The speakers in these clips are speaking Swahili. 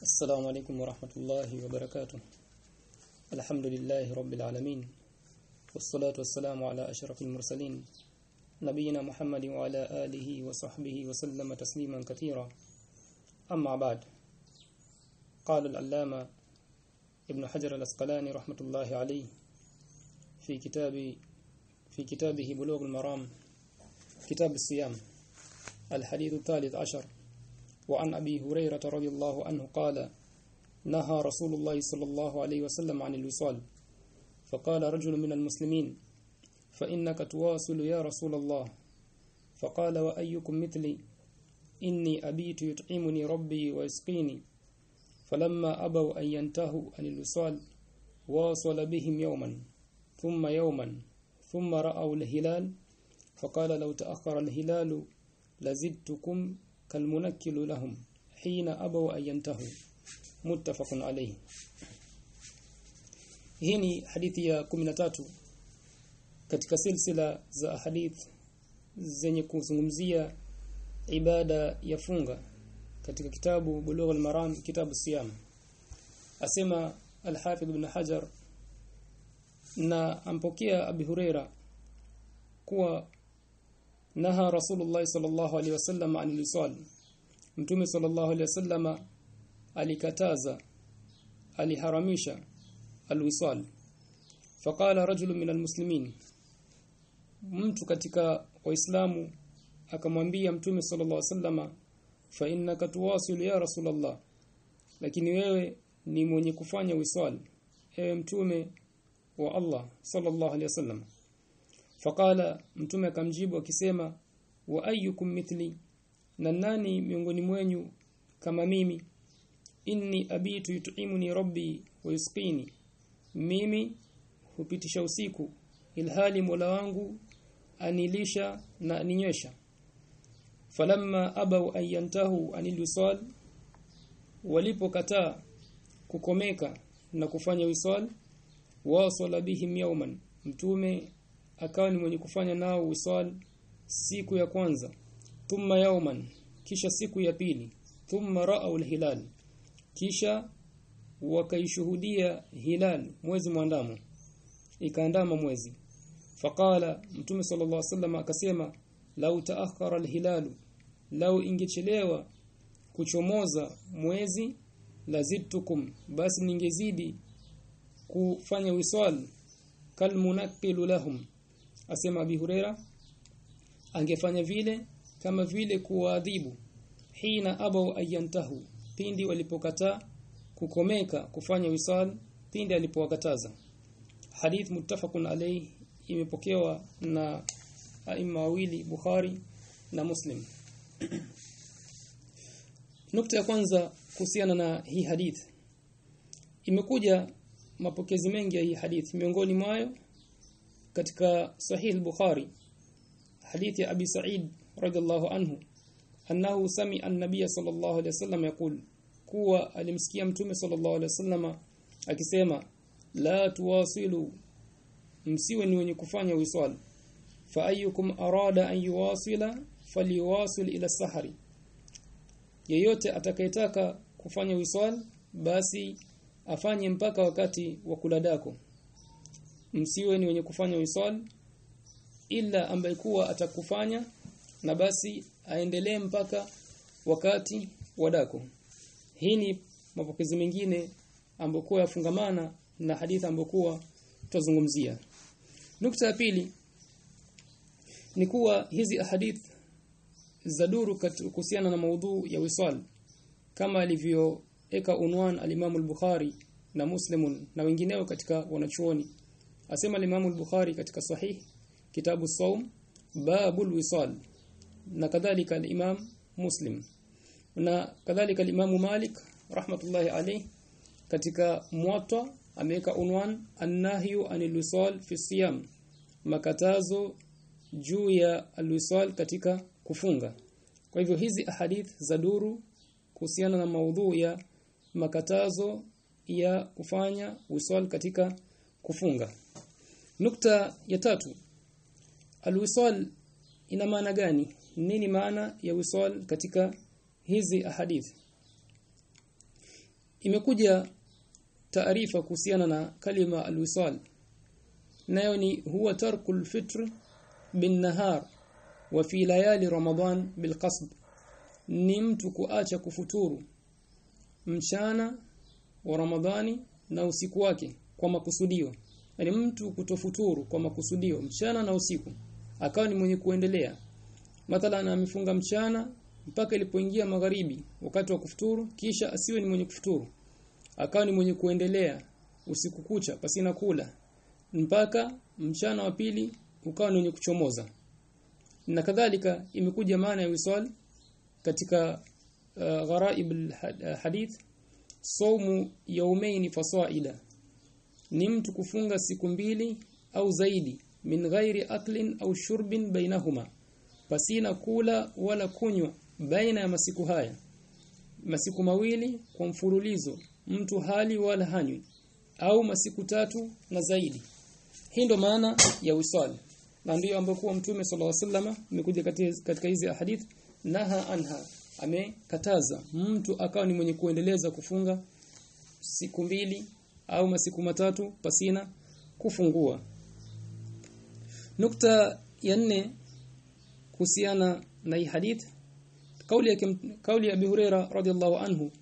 السلام عليكم ورحمة الله وبركاته. الحمد لله رب العالمين. والصلاة والسلام على أشرف المرسلين. نبينا محمد وعلى آله وصحبه وسلم تسليما كثيرا. أما بعد قال العلامة ابن حجر الأسقلاني رحمة الله عليه في كتاب في كتابه بلوغ المرام كتاب الصيام الحديث الثالث عشر. وعن أبي هريرة رضي الله عنه قال نهى رسول الله صلى الله عليه وسلم عن الوصال. فقال رجل من المسلمين فإنك تواصل يا رسول الله. فقال وأيكم مثلي؟ إني أبيت يطعمني ربي ويسقيني. فلما أبوا أن ينتهوا عن الوصال واصل بهم يوما ثم يوما ثم رأوا الهلال. فقال لو تأخر الهلال لزدتكم kalmunakkilu lahum hina abaw ayantahu muttafaqun alayhi. Hii ni hadithi ya 13 katika silsila za hadith zenye kuzungumzia ibada ya funga katika kitabu Bulugh al-Maram kitabu Siyam. Asema al-Hafidh ibn Hajar na ampokea Abi Huraira kuwa naha Rasulullah sallallahu alaihi wasallam an lisal Mtume sallallahu alaihi wasallam alikataza aliharamisha alwisal faqala rajulun min almuslimin. Mtu katika waislamu akamwambia mtume sallallahu alaihi wasallam fa innaka tuwasil ya rasulullah. Lakini wewe ni mwenye kufanya wisal ewe mtume wa Allah sallallahu alaihi wasallam faqala mtume akamjibu akisema wa ayyukum mithli? Na nani miongoni mwenyu kama mimi? Inni abitu yut'imuni rabbi wa yusqini. Mimi hupitisha usiku ilhali Mola wangu anilisha na aninywesha. Falamma abaw an yantahu anil wisal walipokataa kukomeka na kufanya wisal wasala bihim yawman. Mtume akawa ni mwenye kufanya nao wisal siku ya kwanza thumma yawman kisha siku ya pili thumma ra'au hilal kisha wakaishuhudia hilal mwezi mwandamo ikaandama mwezi. Faqala mtume sallallahu alaihi wasallam akasema lau taakhara alhilalu lau ingechelewa kuchomoza mwezi lazidtukum basi ningezidi kufanya wiswal kalmunaqilu lahum asema abi huraira angefanya vile kama vile kuwaadhibu hina abau ayantahu pindi walipokataa kukomeka kufanya wisal pindi alipowakataza. Hadith muttafaqun alayhi imepokewa na aima wawili Bukhari na Muslim. Nukta ya kwanza kuhusiana na hii hadith. Imekuja mapokezi mengi ya hii hadith miongoni mwayo katika sahih al-Bukhari hadith ya Abi Sa'id radhiallahu anhu annahu sami'a an-nabiy sallallahu alayhi wasallam yaqul kuwa alimsikia mtume sallallahu alaihi wasallam akisema la tuwasilu msiwe ni wenye kufanya wisal fa ayyukum arada an yuwasila falyuwasil ila sahari yeyote atakayetaka kufanya wisal basi afanye mpaka wakati wa kuladako msiwe ni wenye kufanya wisal ila ambaye kuwa atakufanya na basi aendelee mpaka wakati wadako hii ni mapokezi mengine ambokuwa yafungamana na hadithi ambokuwa tutazungumzia nukta ya pili ni kuwa hizi ahadith za duru kuhusiana na maudhu ya wisal kama alivyoeka unwan alimamu al-Bukhari na Muslimun na wengineo katika wanachuoni asema Imam al-Bukhari katika sahih kitabu saum babul wisal na kadhalika al-Imam Muslim. Na kadhalika al-Imam Malik rahmatullahi alayh katika muwatta ameweka unwan an-nahyu anil wisal fi siyam makatazo juu ya al-wisal katika kufunga. Kwa hivyo hizi ahadith za duru kuhusiana na maudhu ya makatazo ya kufanya wisal katika kufunga nukta ya tatu. Al-wisal ina maana gani? Nini maana ya wisal katika hizi ahadith? Imekuja taarifa kuhusiana na kalima alwisal. Nayo ni huwa tarkul fitr bin nahar wa fi layali ramadan bil qasd. Ni mtu kuacha kufuturu mchana wa ramadhani na usiku wake kwa makusudio yani mtu kutofuturu kwa makusudio mchana na usiku akawa ni mwenye kuendelea. Mathalan amefunga mchana mpaka ilipoingia magharibi wakati wa kufuturu kisha asiwe ni mwenye kufuturu. Akawa ni mwenye kuendelea usiku kucha pasina kula mpaka mchana wa pili ukawa ni mwenye kuchomoza. Na kadhalika imekuja maana ya wisal katika uh, gharaib alhadith saumu yawmayn fasaida ni mtu kufunga siku mbili au zaidi min ghairi aklin au shurbin bainahuma pasina kula wala kunywa baina ya masiku haya. Masiku mawili kwa mfululizo mtu hali wala hanywi au masiku tatu na zaidi. Hii ndo maana ya wisal na ndiyo ambapo mtume sallallahu alaihi wasallam amekuja katika hizi ahadith naha anha. Amekataza mtu akawa ni mwenye kuendeleza kufunga siku mbili au masiku matatu pasina kufungua. Nukta ya nne kuhusiana na hadith kauli ya kauli ya Abi Huraira radhiallahu anhu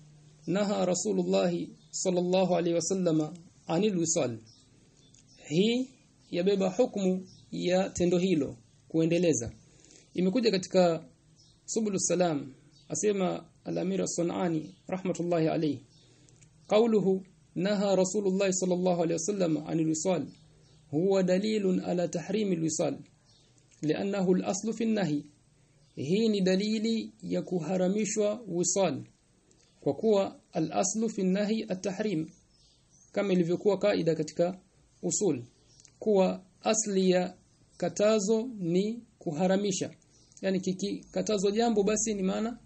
naha Rasulullah sallallahu alaihi wasallama anil wisal. Hii yabeba hukumu ya tendo hilo kuendeleza. Imekuja katika subulus salam asema al-amir as-sunani rahmatullahi alayhi qawluhu naha rasulullah sallallahu alayhi wasallam anil wisal huwa dalilun ala tahrim al-wisal li'annahu al-aslu fi an-nahy hii ni dalili ya kuharamishwa wisal kwa kuwa al-aslu fi an-nahy at-tahrim kama ilivyokuwa kaida katika usul kuwa asli ya katazo ni kuharamisha yani kikatazo jambo basi ni maana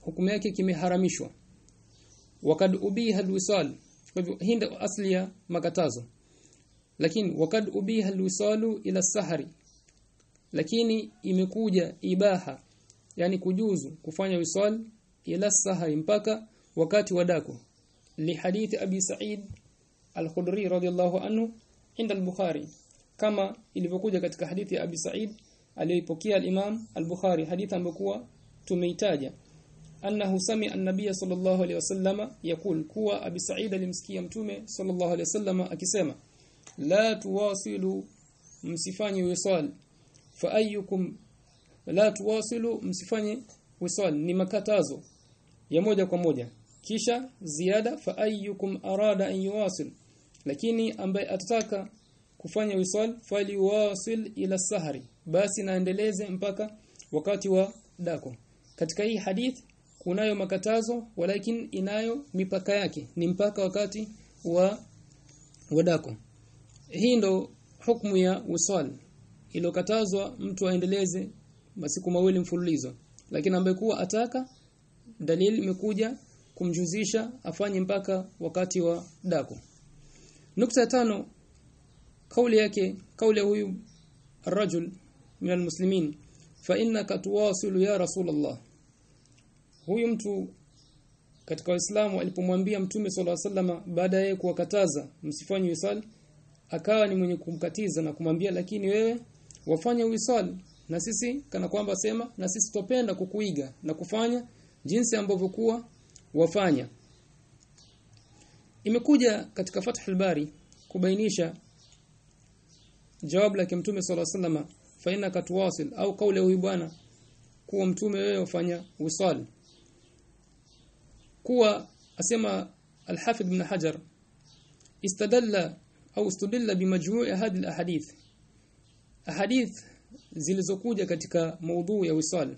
hukumu yake kimeharamishwa wakad ubiha alwisal kwa hivyo hii ndio asli ya makatazo. Lakini wakad ubiha alwisalu ila sahari lakini imekuja ibaha yani kujuzu kufanya wisal ila sahari mpaka wakati wa dako. Li hadithi abi sa'id al-khudri anhu inda al-bukhari. Kama ilivyokuja katika hadithi ya abi sa'id aliyopokea al-imam al-bukhari hadithi ambayo tumeitaja annahu sami'a an-nabiy sallallahu alayhi wasallama yakul kuwa abi sa'id alimsikia mtume sallallahu alayhi wasallama akisema la tuwasilu msifanye wisal fa ayyukum la tuwasilu msifanye wisal ni makatazo ya moja kwa moja. Kisha ziada fa ayyukum arada an yuwasil. Lakini ambaye atataka kufanya wisal faliwasil ila sahari basi naendeleze mpaka wakati wa dako. Katika hii hadith kunayo makatazo walakin inayo mipaka yake. Ni mpaka wakati wa wadako hii ndo hukumu ya wisal ilokatazwa mtu aendeleze masiku mawili mfululizo. Lakini ambaye kuwa ataka dalili imekuja kumjuzisha afanye mpaka wakati wa dako nukta tano kauli yake kauli huyu rajul min almuslimin fa innaka tuwasilu ya rasulullah huyu mtu katika waislamu alipomwambia mtume swalla sallama baada ya kuwakataza msifanye wisal akawa ni mwenye kumkatiza na kumwambia lakini wewe wafanya wisal na sisi kana kwamba sema na sisi tupenda kukuiga na kufanya jinsi ambavyo kuwa wafanya. Imekuja katika Fathul Bari kubainisha jawabu la mtume swalla sallama fa innaka tuwasil au kauli huyu bwana kuwa mtume wewe ufanya wisal kuwa asema al-Hafidh ibn Hajar istadalla au istadalla bimajmu'i hadhihi al-ahadith. Ahadith zilizokuja katika maudhu ya wisal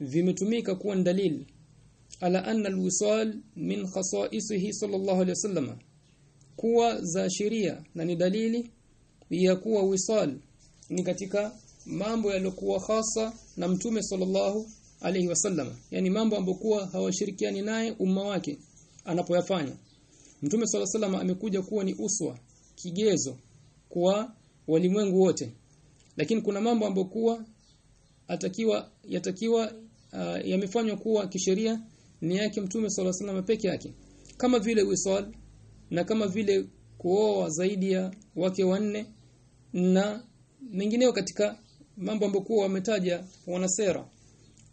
vimetumika kuwa dalil ala anna al-wisal min khasa'isihi sallallahu alayhi wasallam kuwa za sheria na ni dalili ya kuwa wisal ni katika mambo yaliokuwa hasa na mtume sallallahu alayhi wasallam. Yani mambo ambokuwa hawashirikiani naye umma wake anapoyafanya. Mtume sala salam amekuja kuwa ni uswa kigezo kwa walimwengu wote. Lakini kuna mambo ambokuwa atakiwa yatakiwa uh, yamefanywa kuwa kisheria ni yake mtume sala salam peke yake. Kama vile wisal na kama vile kuoa zaidi ya wake wanne na mengineo katika mambo ambokuwa wametaja wanasera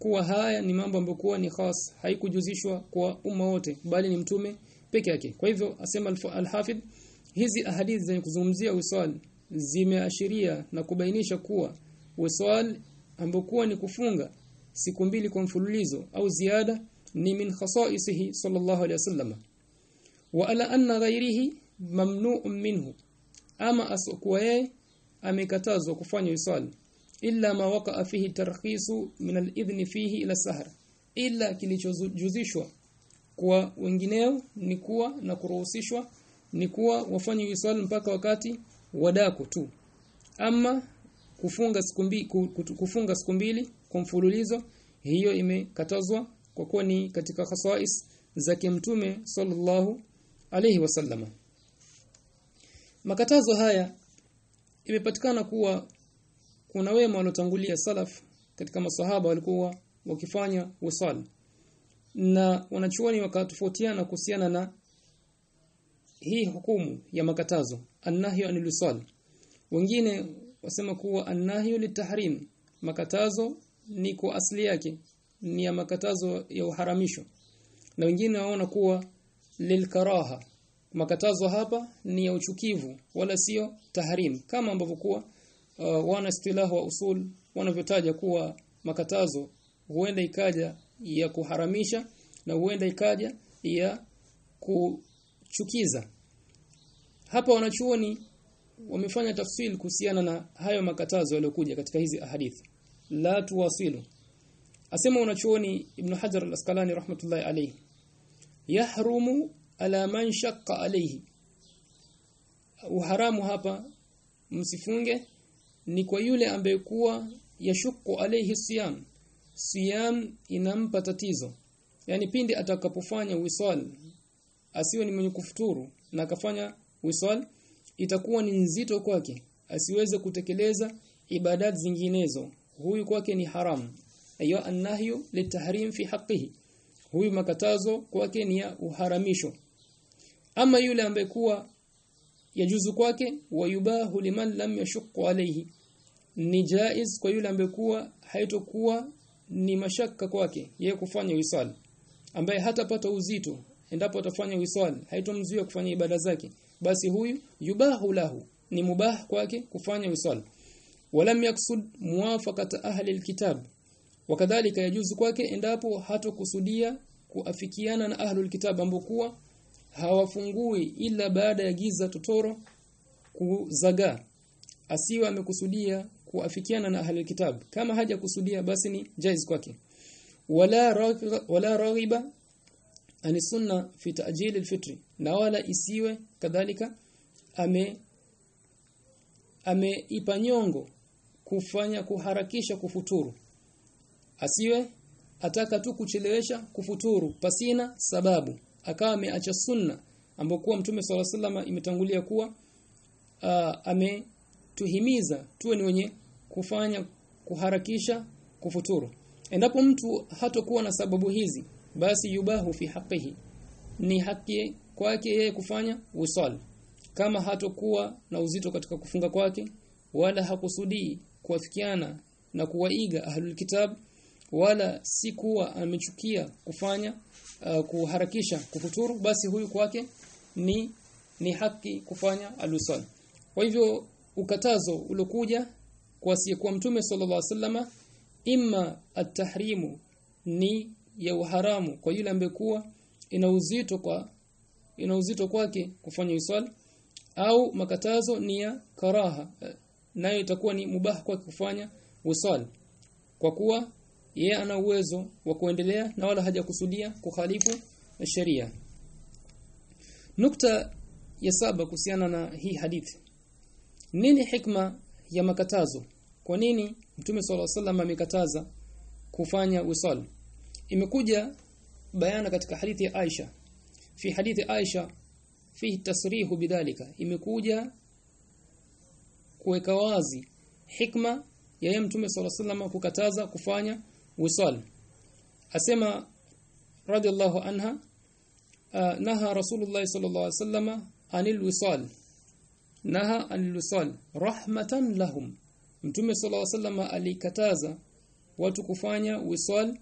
kuwa haya ni mambo ambayo kuwa ni khas haikujuzishwa kwa umma wote bali ni mtume peke yake. Kwa hivyo asema al-Hafidh hizi ahadithi zenye kuzungumzia wisal zimeashiria na kubainisha kuwa wisal ambokuwa ni kufunga siku mbili kwa mfululizo au ziada ni min khasaisihi sallallahu alayhi wasallam wa ala anna ghairihi mamnu'un minhu. Ama asokuwa yeye amekatazwa kufanya wisal illa ma waqa'a fihi tarkhisu min al-idhn fihi ila sahar illa kilichojuzishwa kwa wengineo ni kuwa na kuruhusishwa ni kuwa wafanye wisal mpaka wakati wadako tu. Ama kufunga siku mbili kufunga siku mbili kwa mfululizo hiyo imekatazwa kwa kuwa ni katika khasais za kimtume sallallahu alayhi wasallama makatazo haya imepatikana kuwa kuna wema waliotangulia salaf katika masahaba walikuwa wakifanya wisal na wanachuoni wakatofautiana kuhusiana na hii hukumu ya makatazo annahyu anil wengine wasema kuwa annahyu litahrim makatazo ni kwa asili yake ni ya makatazo ya uharamisho. Na wengine waona kuwa lilkaraha makatazo hapa ni ya uchukivu wala sio tahrim kama ambavyo kuwa uh, wana istilah wa usul wanavyotaja kuwa makatazo huenda ikaja ya kuharamisha na huenda ikaja ya kuchukiza. Hapa wanachuoni wamefanya tafsiri kuhusiana na hayo makatazo yaliokuja katika hizi ahadithi la tuwasilu. Asema wanachuoni ibn Hajar al-Asqalani rahmatullahi alayhi yahrumu ala man shaqqa alayhi. Uharamu hapa msifunge ni kwa yule ambaye kuwa yashuku alayhi siyam. Siyam inampa tatizo. Yani pindi atakapofanya wisal asiwe ni mwenye kufuturu na akafanya wisal itakuwa ni nzito kwake. Asiweze kutekeleza ibadat zinginezo. Huyu kwake ni haram. Ayo annahyu litahrim fi haqqihi. Huyu makatazo kwake ni ya uharamisho. Ama yule ambaye kuwa yajuzu kwake wayubahu liman lam yashqu alayhi. Ni jaiz kwa yule ambekuwa haitokuwa ni mashaka kwake yeye kufanya wisal. Ambaye hatapata uzito endapo atafanya wisal haitomzuia kufanya ibada zake basi huyu yubahu lahu ni mubah kwake kufanya wisal. Walam yaksud muwafaqata ahli alkitab wakadhalika yajuzu kwake endapo hatokusudia kuafikiana na ahlul kitab ambokuwa hawafungui ila baada ya giza totoro kuzaga asiwa amekusudia kuafikiana na ahli kitab. Kama haja kusudia basi ni jaiz kwake. Wala ragiba, raghiba ani sunna fi ta'jil alfitri. Na wala isiwe kadhalika ame ameipa nyongo kufanya kuharakisha kufuturu. Asiwe ataka tu kuchelewesha kufuturu pasina sababu akawa ameacha sunna ambokuwa mtume swalla salama imetangulia kuwa uh, ametuhimiza tuwe ni wenye kufanya kuharakisha kufuturu. Endapo mtu hatokuwa na sababu hizi basi yubahu fi haqihi ni haki kwake yeye kufanya wisal kama hatokuwa na uzito katika kufunga kwake wala hakusudii kuafikiana na kuwaiga ahlul kitab wala si kuwa amechukia kufanya uh, kuharakisha kufuturu basi huyu kwake ni ni haki kufanya alusal kwa hivyo ukatazo ulokuja kwa asiyekuwa mtume sallallahu alaihi wasallama imma at-tahrimu ni ya uharamu kwa yule ambekuwa ina uzito kwa ina uzito kwake kufanya uswali au makatazo ni ya karaha nayo itakuwa ni mubah kwa kufanya uswali. Kwa kuwa yeye ana uwezo wa kuendelea na wala hajakusudia kukhalifu sheria. Nukta ya saba kuhusiana na hii hadithi. Nini hikma ya makatazo? Kwa nini mtume swalla sallam amekataza kufanya wisal imekuja bayana katika hadithi ya Aisha. Fi hadithi Aisha fi tasrihu bidhalika. Imekuja kuweka wazi hikma ya mtume swalla sallam kukataza kufanya wisal asema radhiallahu anha uh, naha rasulullah sallallahu alaihi wasallam anil wisal naha anil wisal rahmatan lahum. Mtume sallallahu alaihi wasallam alikataza watu kufanya wisal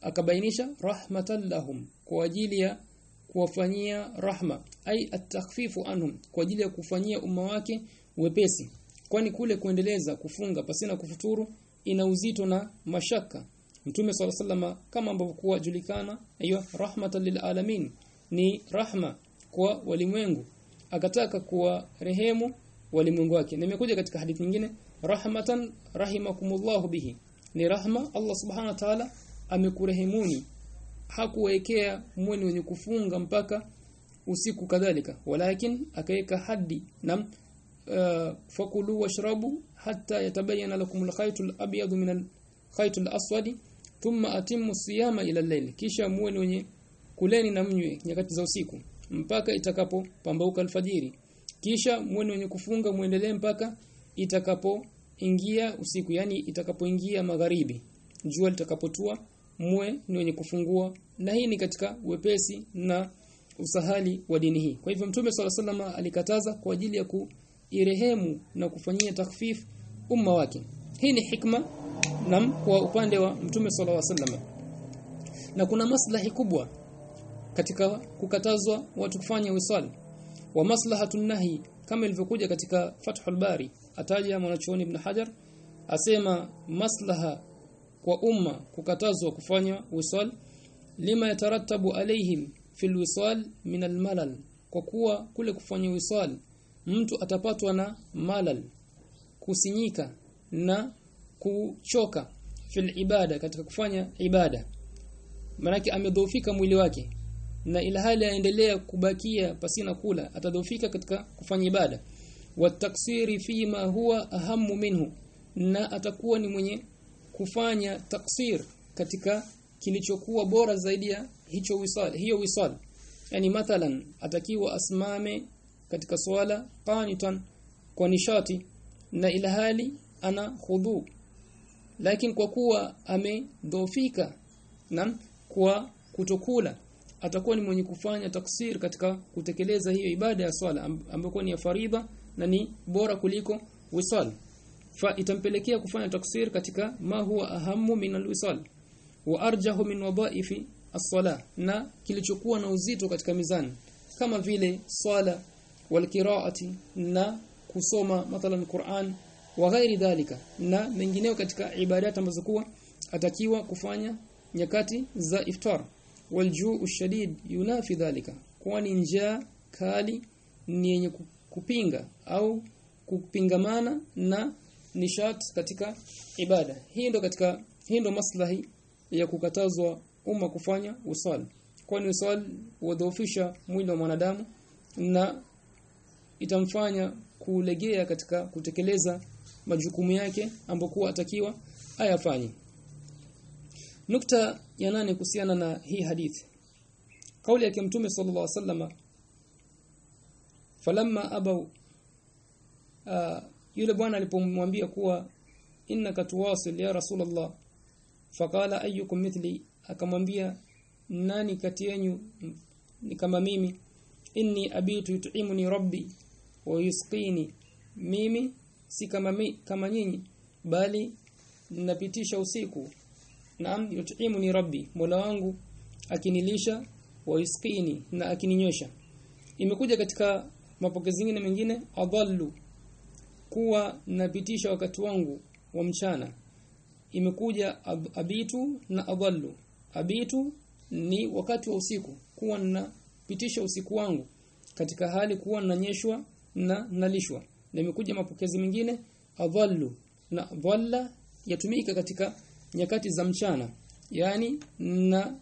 akabainisha rahmatan lahum kwa ajili ya kuwafanyia rahma ai atakhfifu anhum kwa ajili ya kufanyia umma wake wepesi. Kwani kule kuendeleza kufunga pasina kufuturu ina uzito na mashaka mtume sallallahu kama ambavyo kuwa julikana hiyo rahmatan lil alamin ni rahma kwa walimwengu. Akataka kuwa rehemu walimwengu wake. Nimekuja katika hadithi nyingine rahmatan rahimakumullahu bihi. Ni rahma Allah subhanahu wa ta'ala amekurehemuni. Hakuwekea mweni wenye kufunga mpaka usiku kadhalika. Walakin akaweka hadi na uh, fakulu washrabu hatta yatabayyana lakum al-khayt al-abyad min al-khayt al-aswad thumma atimu siyama ila al-layl. Kisha muwe wenye kuleni na mnywe nyakati za usiku mpaka itakapo pambauka alfajiri. Kisha muwe wenye kufunga muendelee mpaka itakapo ingia usiku yani itakapoingia magharibi. Jua litakapotua muwe ni wenye kufungua. Na hii ni katika wepesi na usahali wa dini hii. Kwa hivyo mtume swalla alikataza kwa ajili ya kuirehemu na kufanyia takfif umma wake. Hii ni hikma nam kwa upande wa mtume swalla na kuna maslahi kubwa katika kukatazwa watu kufanya wisal wa maslahatun nahi kama ilivyokuja katika Fathul Bari ataja mwanachuoni Ibn Hajar asema maslaha kwa umma kukatazwa kufanya wisal lima yatarattabu alaihim fil wisal min almalal kwa kuwa kule kufanya wisal mtu atapatwa na malal kusinyika na kuchoka fil ibada katika kufanya ibada. Manake amedhoofika mwili wake na ila hali aendelea kubakia pasina kula atadhoofika katika kufanya ibada. Wataksiri fima huwa ahamu minhu na atakuwa ni mwenye kufanya taksir katika kilichokuwa bora zaidi ya hicho wisal hiyo wisal. Yani mathalan atakiwa asimame katika swala qanitan kwa nishati na ila hali ana khudhu lakini kwa kuwa amedhofika na kwa kutokula atakuwa ni mwenye kufanya taksir katika kutekeleza hiyo ibada ya swala ambayo ni ya faridha na ni bora kuliko wisal fa itampelekea kufanya taksir katika ma huwa ahamu min alwisal wa arjahu min wadhaifi as-sala na kilichokuwa na uzito katika mizani kama vile swala walqiraati na kusoma mathalan Qur'an wa ghairi dhalika na mengineo katika ibadati ambazo kuwa atakiwa kufanya nyakati za iftar. Waljuu shadid yunafi dhalika kwani njaa kali ni yenye kupinga au kupingamana na nishat katika ibada. Hii ndo katika hii ndo maslahi ya kukatazwa umma kufanya usal kwani usal wadhoofisha mwili wa mwanadamu na itamfanya kulegea katika kutekeleza majukumu yake ambokuwa atakiwa ayafanye. Nukta ya nane kuhusiana na hii hadithi. Kauli yake mtume sallallahu alaihi wasallam falamma abau uh, yule bwana alipomwambia kuwa innaka tuwasil ya rasulullah faqala ayyukum mithli akamwambia nani kati yenu ni kama mimi? Inni abitu yut'imuni rabbi wa yusqini mimi si kama mi, kama nyinyi bali napitisha usiku. Naam yutimu ni rabbi mola wangu akinilisha wa yusqini na akininywesha imekuja katika mapokezi mengine mengine adallu kuwa napitisha wakati wangu wa mchana. Imekuja ab, abitu na adallu. Abitu ni wakati wa usiku kuwa napitisha usiku wangu katika hali kuwa nanyeshwa na nalishwa na imekuja mapokezi mengine adhallu na dhalla yatumika katika nyakati za mchana. Yani na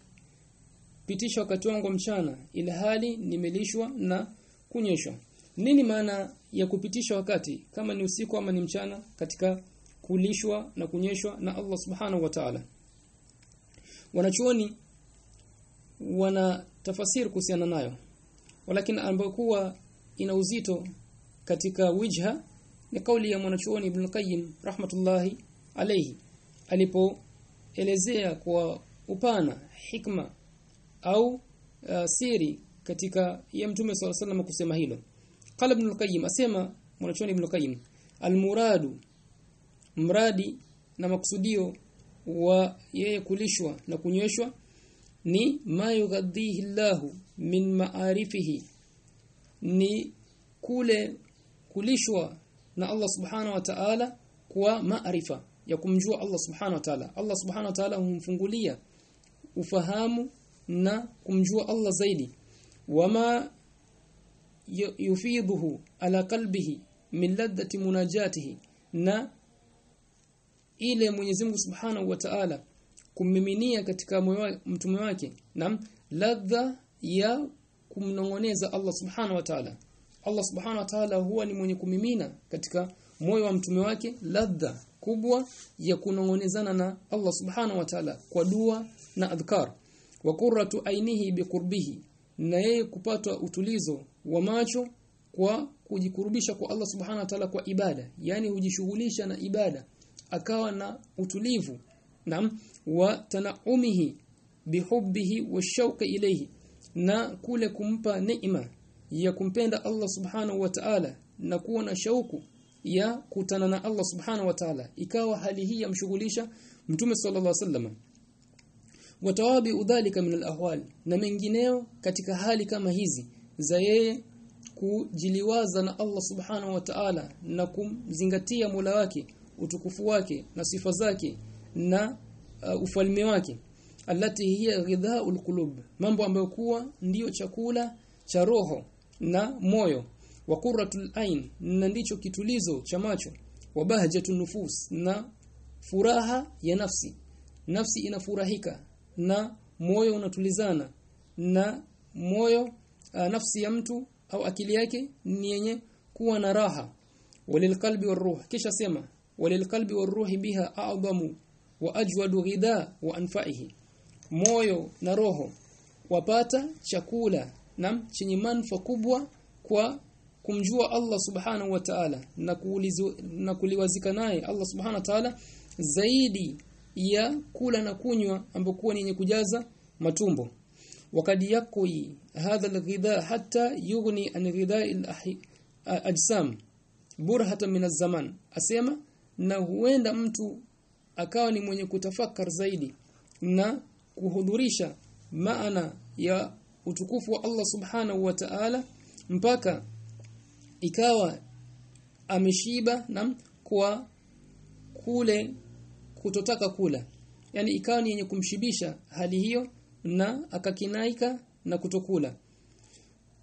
pitisha wakati wangu mchana ila hali nimelishwa na kunyeshwa. Nini maana ya kupitisha wakati? Kama ni usiku ama ni mchana katika kulishwa na kunyeshwa na Allah subhanahu wa ta'ala. Wanachuoni wana tafasiri kuhusiana nayo. Walakini ambayo kuwa ina uzito katika wijha ni kauli ya mwanachuoni Ibn Qayyim rahmatullahi alayhi alipoelezea kwa upana hikma au uh, siri katika ya mtume swalla sallam kusema hilo. Qala ibn al-qayyim asema mwanachuoni ibn al-qayyim al-muradu mradi na maksudio wa yeye kulishwa na kunyweshwa ni ma yughadhihi Allahu min ma'arifihi ni kule kulishwa na Allah subhanahu wa ta'ala kwa maarifa ya kumjua Allah subhanahu wa ta'ala. Allah subhanahu wa ta'ala humfungulia ufahamu na kumjua Allah zaidi. Wama yufidhuhu ala qalbihi min ladhati munajatihi na ile Mwenyezi Mungu Subhanahu wa Ta'ala kummiminia katika moyo mtume wake na ladha ya kumnongoneza Allah Subhanahu wa Ta'ala Allah Subhanahu wa Ta'ala huwa ni mwenye kumimina katika moyo wa mtume wake ladha kubwa ya kunongonezana na Allah Subhanahu wa Ta'ala kwa dua na adhkar. Wa qurratu ainihi biqurbihi na yeye kupata utulizo wa macho kwa kujikurubisha kwa Allah Subhanahu wa Ta'ala kwa ibada yani hujishughulisha na ibada akawa na utulivu na wa tanaumihi bihubbihi wa shauki ilayhi na kule kumpa neema ya kumpenda Allah Subhanahu wa Ta'ala na kuwa na shauku ya kutana na Allah Subhanahu wa Ta'ala. Ikawa hali hii yamshughulisha Mtume sallallahu alaihi wasallam. Watawabi udhalika min alahwal na mengineo katika hali kama hizi za yeye kujiliwaza na Allah Subhanahu wa Ta'ala na kumzingatia Mola wake utukufu wake na sifa zake na uh, ufalme wake. Alati hiya ghidhaul qulub mambo ambayo kuwa ndiyo chakula cha roho na moyo. Wa qurratul ain na ndicho kitulizo cha macho. Wa bahjatun nufus na furaha ya nafsi. Nafsi inafurahika na moyo unatulizana. Na moyo uh, nafsi ya mtu au akili yake ni yenye kuwa na raha. Walilqalbi waruh kisha sema walilqalbi waruhi biha a'zamu wa ajwadu ghidha wa anfa'ihi. Moyo na roho wapata chakula na chenye manfa kubwa kwa kumjua Allah subhanahu wa ta'ala na kuulizo, na kuliwazika naye Allah subhanahu wa ta'ala zaidi ya kula na kunywa ambokuwa ni yenye kujaza matumbo. Wakad yakui hadha alghidha hatta yughni an ghidha ajsam burhatan min zaman asema na huenda mtu akawa ni mwenye kutafakar zaidi na kuhudhurisha maana ya utukufu wa Allah subhanahu wa ta'ala mpaka ikawa ameshiba na kwa kule kutotaka kula. Yani ikawa ni yenye kumshibisha hali hiyo na akakinaika na kutokula.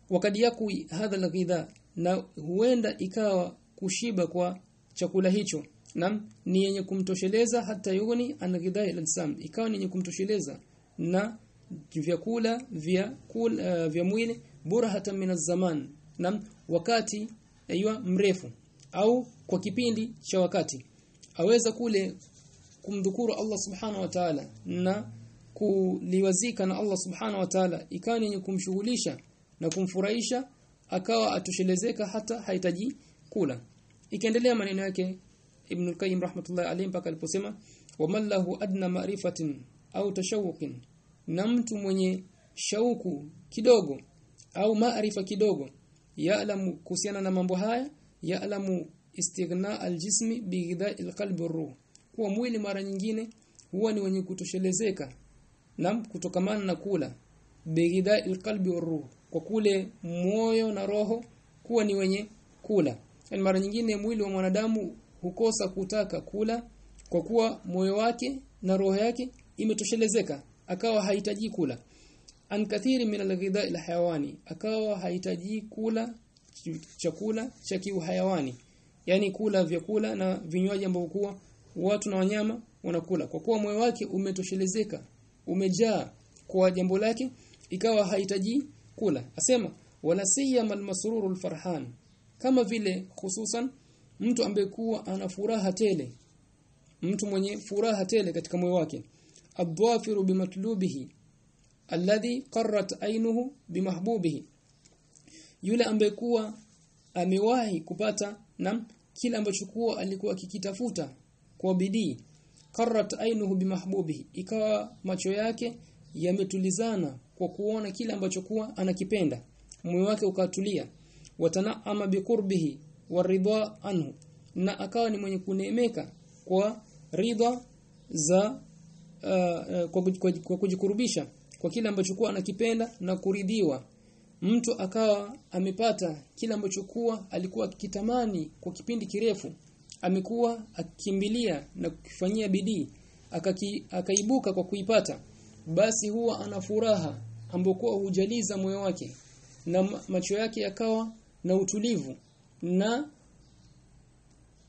Wakati yaku hadha alghidha na huenda ikawa kushiba kwa chakula hicho. Na ni yenye kumtosheleza hata yuni anghidha ilansam ikawa ni yenye kumtosheleza na vyakula vya kula, uh, vya mwili bora hata min zaman na wakati aiywa mrefu au kwa kipindi cha wakati. Aweza kule kumdhukuru Allah subhanahu wa ta'ala na kuliwazika na Allah subhanahu wa ta'ala ikawa yenye kumshughulisha na kumfurahisha akawa atoshelezeka hata hahitaji kula. Ikaendelea maneno yake Ibn al-Qayyim rahmatullahi alayhi mpaka aliposema wamallahu adna ma'rifatin au tashawuqin na mtu mwenye shauku kidogo au maarifa kidogo yaalamu kuhusiana na mambo haya yaalamu istighna aljismi bighidha alqalbi ruh. Kuwa mwili mara nyingine huwa ni wenye kutoshelezeka na kutokamana na kula bighidha alqalbi ruh. Kwa kule moyo na roho kuwa ni wenye kula. Yani mara nyingine mwili wa mwanadamu hukosa kutaka kula kwa kuwa moyo wake na roho yake imetoshelezeka akawa hahitaji kula. An kathiri min alghidha alhayawani akawa hahitaji kula chakula cha kiuhayawani. Yani kula vyakula na vinywaji ambavyo kuwa watu na wanyama wanakula. Kwa kuwa moyo wake umetoshelezeka umejaa kwa jambo lake ikawa hahitaji kula. Asema wala siyama almasrurul farhan kama vile hususan mtu ambaye kuwa ana furaha tele mtu mwenye furaha tele katika moyo wake adwafiru بمطلوبه alladhi qarrat ainuhu bimahbubihi yule ambaye kuwa amewahi kupata na kile ambacho kuwa alikuwa kikitafuta kwa bidii qarrat ainuhu bimahbubihi. Ikawa macho yake yametulizana kwa kuona kile ambacho kuwa anakipenda. Moyo wake ukatulia. Watanaama biqurbihi waridha anhu. Na akawa ni mwenye kunemeka kwa ridha za uh, uh, kwa, kwa, kwa kujikurubisha kwa kile ambacho kuwa anakipenda na kuridhiwa. Mtu akawa amepata kile ambacho kuwa alikuwa akitamani kwa kipindi kirefu amekuwa akikimbilia na kufanyia bidii akaibuka kwa kuipata basi huwa ana furaha ambokuwa hujaliza moyo wake na macho yake yakawa na utulivu na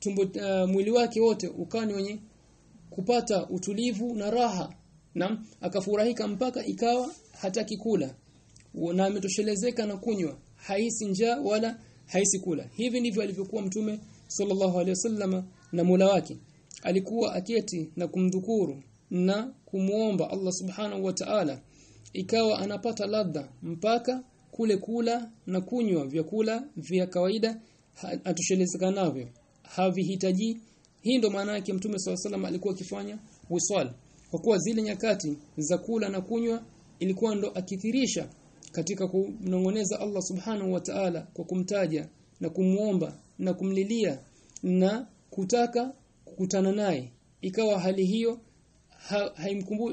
tumbo uh, mwili wake wote ukawa ni wenye kupata utulivu na raha. Na akafurahika mpaka ikawa hataki kula. Na ametoshelezeka na kunywa. Haisi njaa wala haisi kula. Hivi ndivyo alivyokuwa mtume sallallahu alaihi wasallama na mula wake. Alikuwa aketi na kumdhukuru na kumuomba Allah subhanahu wa ta'ala. Ikawa anapata ladha mpaka kule kula na kunywa vyakula vya kawaida atoshelezeka navyo. Havihitaji hii ndo maana yake mtume SAW alikuwa akifanya wisal kwa kuwa zile nyakati za kula na kunywa ilikuwa ndo akithirisha katika kumnongoneza Allah subhanahu wa ta'ala kwa kumtaja na kumuomba na kumlilia na kutaka kukutana naye. Ikawa hali hiyo ha, haimkumbu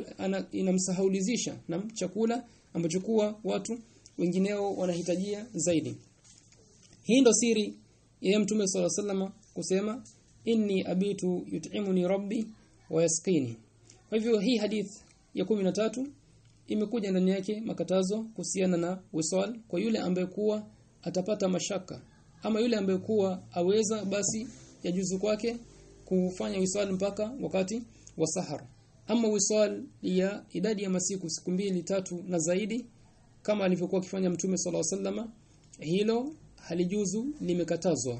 inamsahaulizisha na chakula ambacho kuwa watu wengineo wanahitajia zaidi. Hii ndo siri ya mtume SAW kusema inni abitu yut'imuni rabbi wa yasqini. Kwa hivyo hii hadith ya 13 imekuja ndani yake makatazo kuhusiana na wisal kwa yule ambaye kuwa atapata mashaka ama yule ambaye kuwa aweza basi yajuzu kwake kufanya wisal mpaka wakati wa sahar. Ama wisal ya idadi ya masiku siku mbili tatu na zaidi kama alivyokuwa akifanya mtume sala sallama hilo halijuzu limekatazwa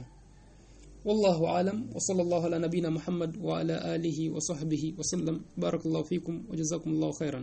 والله أعلم وصلى الله على نبينا محمد وعلى آله وصحبه وسلم. بارك الله فيكم وجزاكم الله خيرا.